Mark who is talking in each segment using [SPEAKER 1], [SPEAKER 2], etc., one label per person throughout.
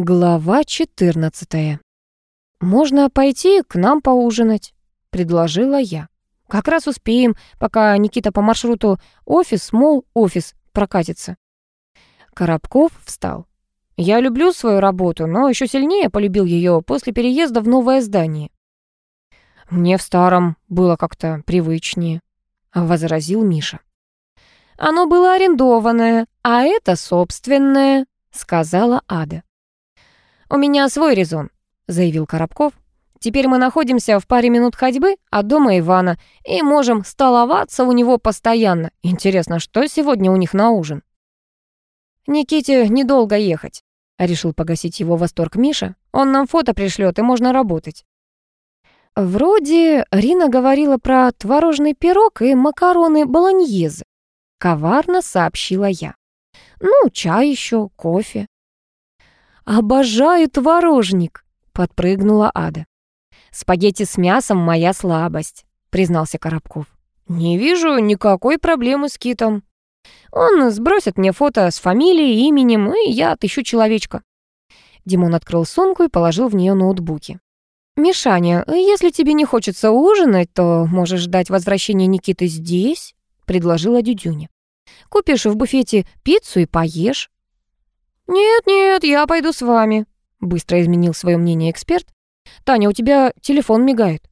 [SPEAKER 1] Глава 14. «Можно пойти к нам поужинать», — предложила я. «Как раз успеем, пока Никита по маршруту офис, мол, офис прокатится». Коробков встал. «Я люблю свою работу, но еще сильнее полюбил ее после переезда в новое здание». «Мне в старом было как-то привычнее», — возразил Миша. «Оно было арендованное, а это собственное», — сказала Ада. «У меня свой резон», — заявил Коробков. «Теперь мы находимся в паре минут ходьбы от дома Ивана и можем столоваться у него постоянно. Интересно, что сегодня у них на ужин?» «Никите недолго ехать», — решил погасить его восторг Миша. «Он нам фото пришлет, и можно работать». Вроде Рина говорила про творожный пирог и макароны болоньезе. Коварно сообщила я. Ну, чай еще, кофе. «Обожаю творожник!» — подпрыгнула Ада. «Спагетти с мясом — моя слабость», — признался Коробков. «Не вижу никакой проблемы с Китом. Он сбросит мне фото с фамилией, именем, и я отыщу человечка». Димон открыл сумку и положил в нее ноутбуки. «Мишаня, если тебе не хочется ужинать, то можешь ждать возвращения Никиты здесь», — предложила Дюдюня. «Купишь в буфете пиццу и поешь. «Нет-нет, я пойду с вами», — быстро изменил свое мнение эксперт. «Таня, у тебя телефон мигает».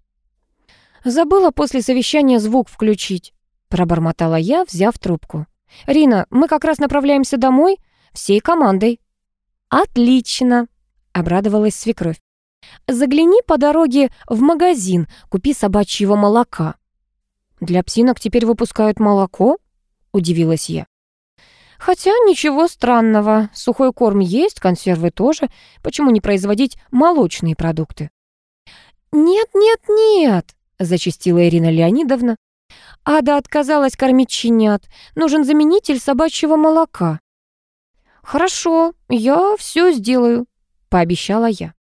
[SPEAKER 1] «Забыла после совещания звук включить», — пробормотала я, взяв трубку. «Рина, мы как раз направляемся домой всей командой». «Отлично», — обрадовалась свекровь. «Загляни по дороге в магазин, купи собачьего молока». «Для псинок теперь выпускают молоко?» — удивилась я. Хотя ничего странного, сухой корм есть, консервы тоже. Почему не производить молочные продукты? «Нет, нет, нет», — зачастила Ирина Леонидовна. «Ада отказалась кормить щенят. Нужен заменитель собачьего молока». «Хорошо, я все сделаю», — пообещала я.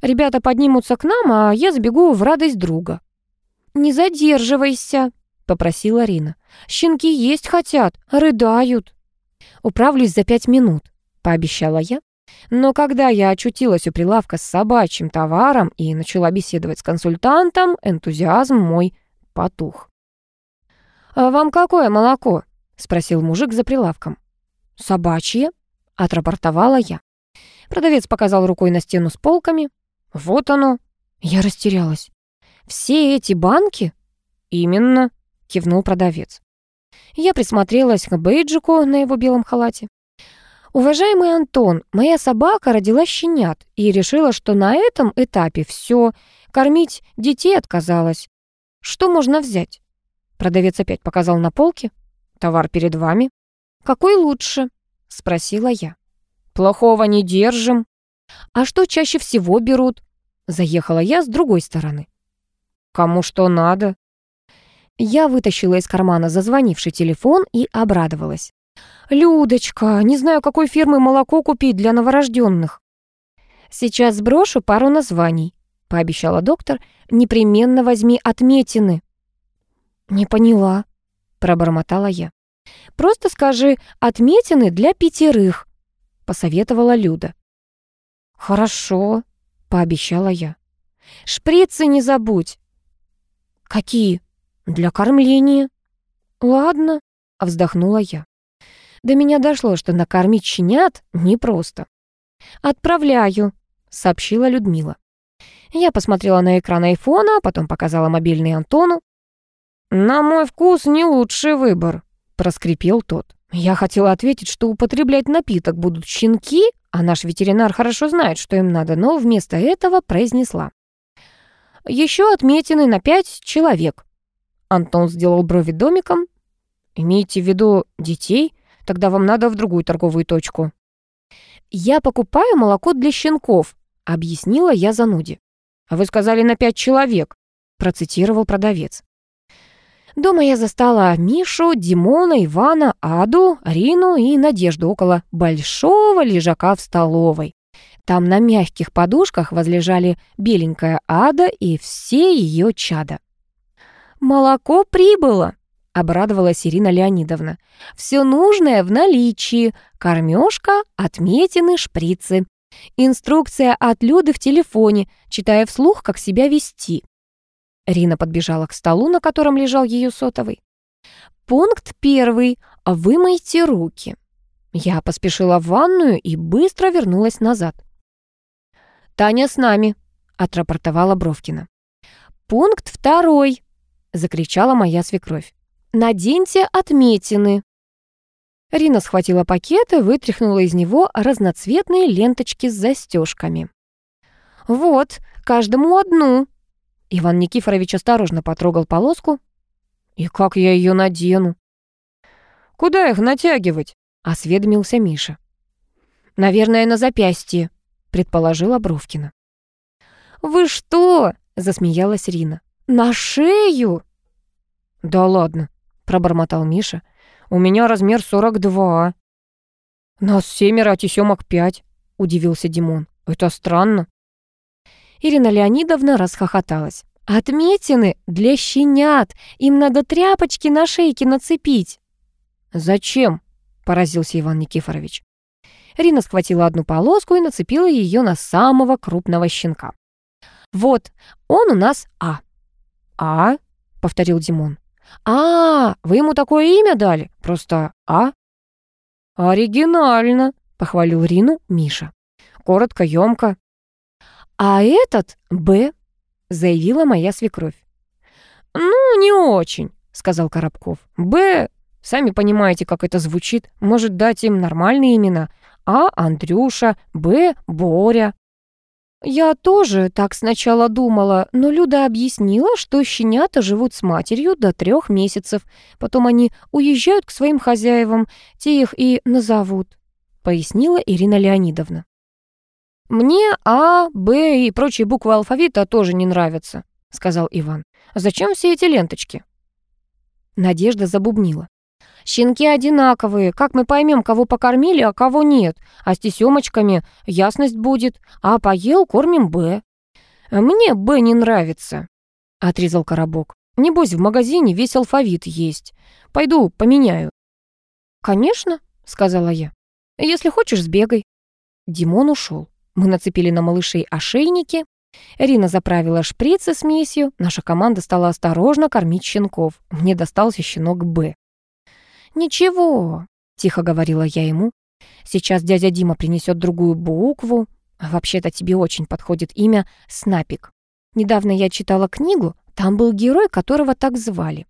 [SPEAKER 1] «Ребята поднимутся к нам, а я сбегу в радость друга». «Не задерживайся», — попросила Рина. «Щенки есть хотят, рыдают». «Управлюсь за пять минут», — пообещала я. Но когда я очутилась у прилавка с собачьим товаром и начала беседовать с консультантом, энтузиазм мой потух. «А вам какое молоко?» — спросил мужик за прилавком. «Собачье», — отрапортовала я. Продавец показал рукой на стену с полками. «Вот оно». Я растерялась. «Все эти банки?» «Именно», — кивнул продавец. Я присмотрелась к бейджику на его белом халате. «Уважаемый Антон, моя собака родила щенят и решила, что на этом этапе все, кормить детей отказалась. Что можно взять?» Продавец опять показал на полке. «Товар перед вами». «Какой лучше?» — спросила я. «Плохого не держим». «А что чаще всего берут?» Заехала я с другой стороны. «Кому что надо», я вытащила из кармана зазвонивший телефон и обрадовалась. «Людочка, не знаю, какой фирмы молоко купить для новорожденных». «Сейчас сброшу пару названий», — пообещала доктор. «Непременно возьми отметины». «Не поняла», — пробормотала я. «Просто скажи «отметины для пятерых», — посоветовала Люда. «Хорошо», — пообещала я. «Шприцы не забудь». «Какие?» «Для кормления». «Ладно», — вздохнула я. До меня дошло, что накормить щенят непросто. «Отправляю», — сообщила Людмила. Я посмотрела на экран айфона, потом показала мобильный Антону. «На мой вкус не лучший выбор», — проскрипел тот. Я хотела ответить, что употреблять напиток будут щенки, а наш ветеринар хорошо знает, что им надо, но вместо этого произнесла. «Еще отметины на пять человек». Антон сделал брови домиком. «Имеете в виду детей? Тогда вам надо в другую торговую точку». «Я покупаю молоко для щенков», — объяснила я зануде. «А вы сказали на пять человек», — процитировал продавец. Дома я застала Мишу, Димона, Ивана, Аду, Рину и Надежду около большого лежака в столовой. Там на мягких подушках возлежали беленькая Ада и все ее чада. «Молоко прибыло!» — обрадовалась Ирина Леонидовна. «Все нужное в наличии. Кормежка, отметины, шприцы. Инструкция от Люды в телефоне, читая вслух, как себя вести. Рина подбежала к столу, на котором лежал ее сотовый. Пункт первый. Вымойте руки. Я поспешила в ванную и быстро вернулась назад. «Таня с нами», — отрапортовала Бровкина. «Пункт второй», — закричала моя свекровь. «Наденьте отметины». Рина схватила пакет и вытряхнула из него разноцветные ленточки с застежками. «Вот, каждому одну». Иван Никифорович осторожно потрогал полоску. «И как я ее надену?» «Куда их натягивать?» — осведомился Миша. «Наверное, на запястье», — предположила Бровкина. «Вы что?» — засмеялась Рина. «На шею?» «Да ладно», — пробормотал Миша. У меня размер 42. Нас семеро, а тесемок пять, удивился Димон. Это странно. Ирина Леонидовна расхохоталась. «Отметины для щенят! Им надо тряпочки на шейке нацепить!» «Зачем?» — поразился Иван Никифорович. Рина схватила одну полоску и нацепила ее на самого крупного щенка. «Вот, он у нас А». «А?» — повторил Димон. «А, вы ему такое имя дали? Просто А?» «Оригинально», — похвалил Рину Миша. «Коротко, ёмко». «А этот Б», — заявила моя свекровь. «Ну, не очень», — сказал Коробков. «Б, сами понимаете, как это звучит. Может, дать им нормальные имена. А — Андрюша, Б — Боря». Я тоже так сначала думала, но Люда объяснила, что щенята живут с матерью до трех месяцев. Потом они уезжают к своим хозяевам, те их и назовут, пояснила Ирина Леонидовна. «Мне А, Б и прочие буквы алфавита тоже не нравятся», сказал Иван. «Зачем все эти ленточки?» Надежда забубнила. Щенки одинаковые. Как мы поймем, кого покормили, а кого нет? А с тесемочками ясность будет. А поел, кормим Б. Мне Б не нравится, отрезал коробок. Небось, в магазине весь алфавит есть. Пойду поменяю. Конечно, сказала я. Если хочешь, сбегай. Димон ушел. Мы нацепили на малышей ошейники. Рина заправила шприцы смесью. Наша команда стала осторожно кормить щенков. Мне достался щенок Б. «Ничего», — тихо говорила я ему. «Сейчас дядя Дима принесет другую букву. Вообще-то тебе очень подходит имя Снапик. Недавно я читала книгу, там был герой, которого так звали».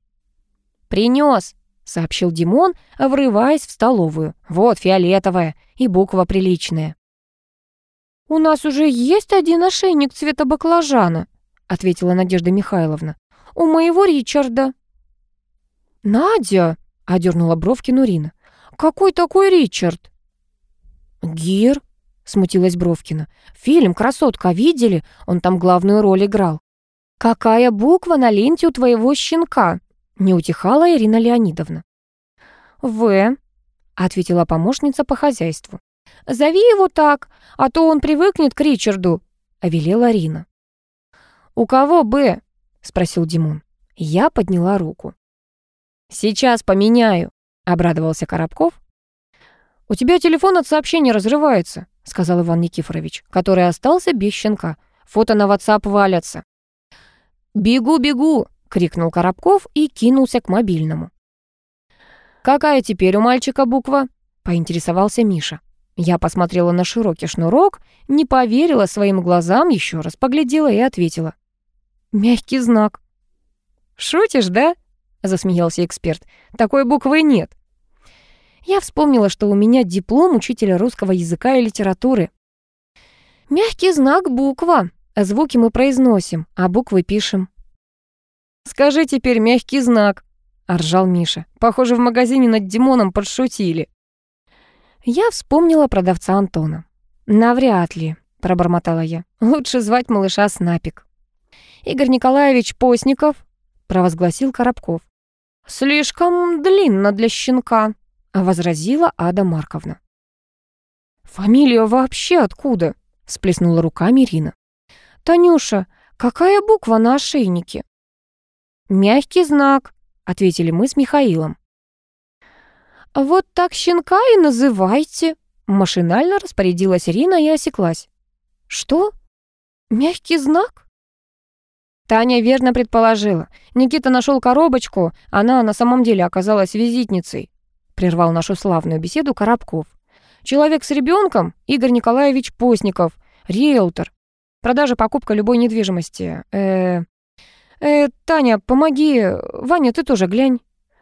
[SPEAKER 1] «Принес», — сообщил Димон, врываясь в столовую. «Вот фиолетовая и буква приличная». «У нас уже есть один ошейник цвета баклажана», — ответила Надежда Михайловна. «У моего Ричарда». «Надя!» — одернула бровки Нурина. «Какой такой Ричард?» «Гир?» — смутилась Бровкина. «Фильм «Красотка» видели? Он там главную роль играл». «Какая буква на ленте у твоего щенка?» — не утихала Ирина Леонидовна. «В», — ответила помощница по хозяйству. «Зови его так, а то он привыкнет к Ричарду», — велела Рина. «У кого «Б»?» — спросил Димон. Я подняла руку. «Сейчас поменяю», — обрадовался Коробков. «У тебя телефон от сообщения разрывается», — сказал Иван Никифорович, который остался без щенка. «Фото на WhatsApp валятся». «Бегу, бегу!» — крикнул Коробков и кинулся к мобильному. «Какая теперь у мальчика буква?» — поинтересовался Миша. Я посмотрела на широкий шнурок, не поверила своим глазам, еще раз поглядела и ответила. «Мягкий знак». «Шутишь, да?» Засмеялся эксперт. «Такой буквы нет». Я вспомнила, что у меня диплом учителя русского языка и литературы. «Мягкий знак — буква. Звуки мы произносим, а буквы пишем». «Скажи теперь мягкий знак», — ржал Миша. «Похоже, в магазине над Димоном подшутили». Я вспомнила продавца Антона. «Навряд ли», — пробормотала я. «Лучше звать малыша Снапик». «Игорь Николаевич Постников», — провозгласил Коробков. «Слишком длинно для щенка», — возразила Ада Марковна. «Фамилия вообще откуда?» — сплеснула руками Ирина. «Танюша, какая буква на ошейнике?» «Мягкий знак», — ответили мы с Михаилом. «Вот так щенка и называйте», Машинально распорядилась Рина и осеклась. «Что? Мягкий знак?» Таня верно предположила. Никита нашел коробочку, она на самом деле оказалась визитницей. Прервал нашу славную беседу Коробков. Человек с ребенком Игорь Николаевич Постников, риэлтор. Продажа, покупка любой недвижимости. Э, э, Таня, помоги. Ваня, ты тоже глянь.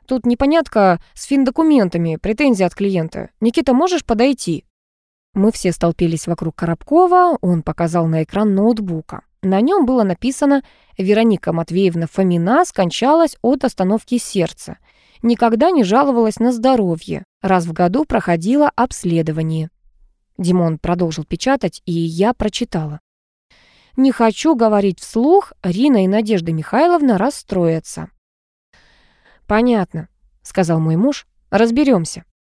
[SPEAKER 1] Тут непонятка с финдокументами, претензии от клиента. Никита, можешь подойти? Мы все столпились вокруг Коробкова, он показал на экран ноутбука. На нем было написано «Вероника Матвеевна Фомина скончалась от остановки сердца. Никогда не жаловалась на здоровье. Раз в году проходила обследование». Димон продолжил печатать, и я прочитала. «Не хочу говорить вслух, Рина и Надежда Михайловна расстроятся». «Понятно», — сказал мой муж. «Разберемся».